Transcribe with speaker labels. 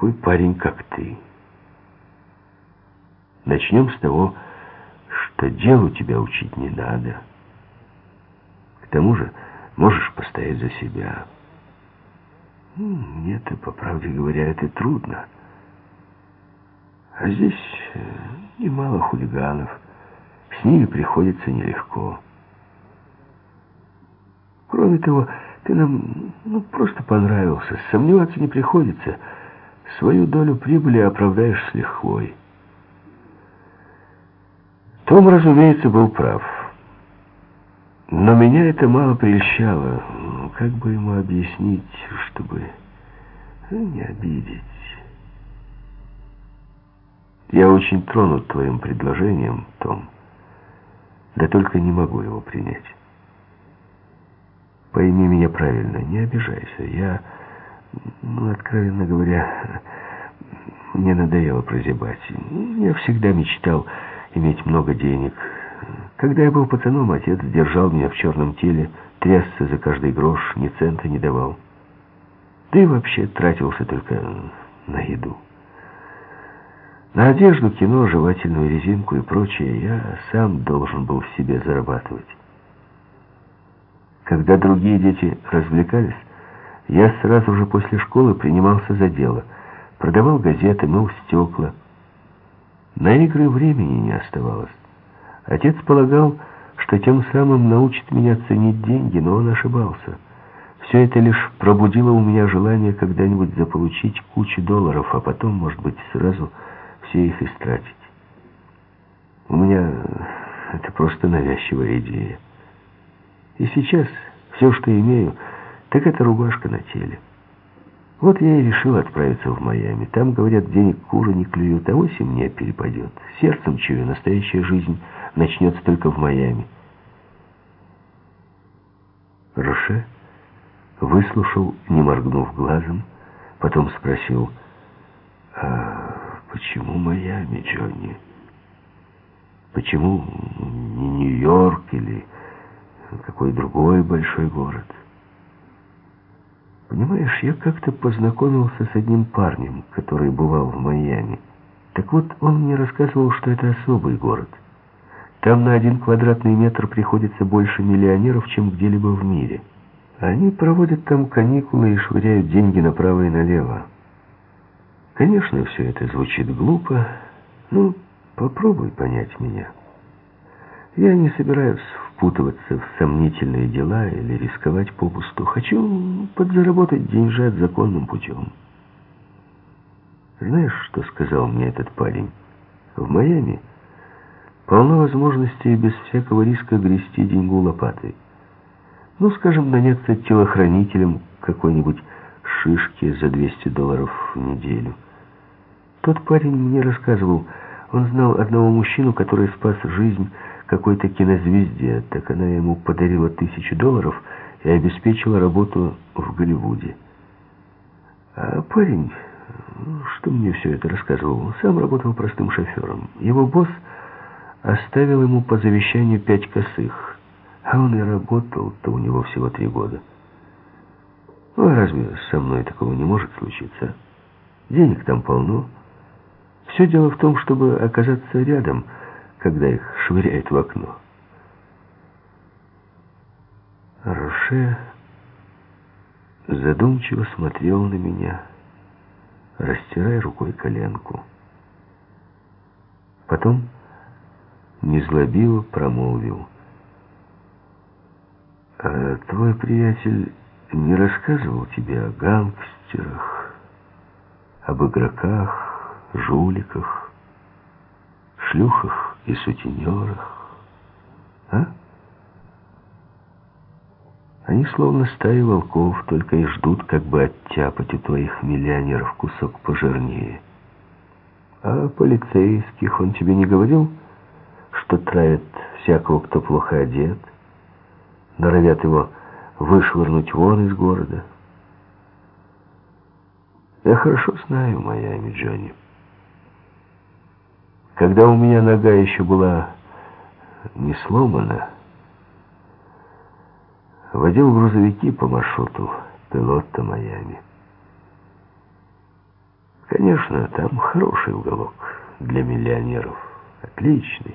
Speaker 1: такой парень, как ты. Начнем с того, что делу тебя учить не надо. К тому же можешь постоять за себя. Мне-то, по правде говоря, это трудно. А здесь э, немало хулиганов. С ними приходится нелегко. Кроме того, ты нам ну, просто понравился. Сомневаться не приходится. Свою долю прибыли оправдаешь с лихвой. Том, разумеется, был прав. Но меня это мало прельщало. Как бы ему объяснить, чтобы ну, не обидеть? Я очень тронут твоим предложением, Том. Да только не могу его принять. Пойми меня правильно, не обижайся. Я, ну, откровенно говоря, мне надоело прозябать. Я всегда мечтал иметь много денег. Когда я был пацаном, отец держал меня в черном теле, трясся за каждый грош, ни цента не давал. Да и вообще тратился только на еду. На одежду, кино, жевательную резинку и прочее я сам должен был в себе зарабатывать. Когда другие дети развлекались, я сразу же после школы принимался за дело. Продавал газеты, мыл стекла. На игры времени не оставалось. Отец полагал, что тем самым научит меня ценить деньги, но он ошибался. Все это лишь пробудило у меня желание когда-нибудь заполучить кучу долларов, а потом, может быть, сразу все их истратить. У меня это просто навязчивая идея. И сейчас все, что имею, так это рубашка на теле. Вот я и решил отправиться в Майами. Там, говорят, денег куры не клюют, а вось мне перепадет. Сердцем чую, настоящая жизнь начнется только в Майами. Роше выслушал, не моргнув глазом, потом спросил, «А почему Майами, Джонни? Почему не Нью-Йорк или какой другой большой город. Понимаешь, я как-то познакомился с одним парнем, который бывал в Майами. Так вот, он мне рассказывал, что это особый город. Там на один квадратный метр приходится больше миллионеров, чем где-либо в мире. Они проводят там каникулы и швыряют деньги направо и налево. Конечно, все это звучит глупо, но попробуй понять меня. Я не собираюсь впутываться в сомнительные дела или рисковать попусту. Хочу подзаработать деньжат законным путем. Знаешь, что сказал мне этот парень? В Майами полно возможностей без всякого риска грести деньгу лопатой. Ну, скажем, наняться телохранителем какой-нибудь шишки за 200 долларов в неделю. Тот парень мне рассказывал, он знал одного мужчину, который спас жизнь какой-то кинозвезде, так она ему подарила тысячу долларов и обеспечила работу в Голливуде. А парень, что мне все это рассказывал, сам работал простым шофером. Его босс оставил ему по завещанию пять косых, а он и работал-то у него всего три года. Ну, а разве со мной такого не может случиться? Денег там полно. Все дело в том, чтобы оказаться рядом – когда их швыряет в окно. Роше задумчиво смотрел на меня, растирая рукой коленку. Потом незлобиво промолвил. «А твой приятель не рассказывал тебе о гангстерах, об игроках, жуликах, шлюхах?» И сутенерах. А? Они словно стаи волков, только и ждут, как бы оттяпать у твоих миллионеров кусок пожирнее. А полицейских он тебе не говорил, что травят всякого, кто плохо одет, норовят его вышвырнуть вон из города? Я хорошо знаю Майами, Джонни. Когда у меня нога еще была не сломана, водил грузовики по маршруту Пилотта Майами. Конечно, там хороший уголок для миллионеров. Отличный.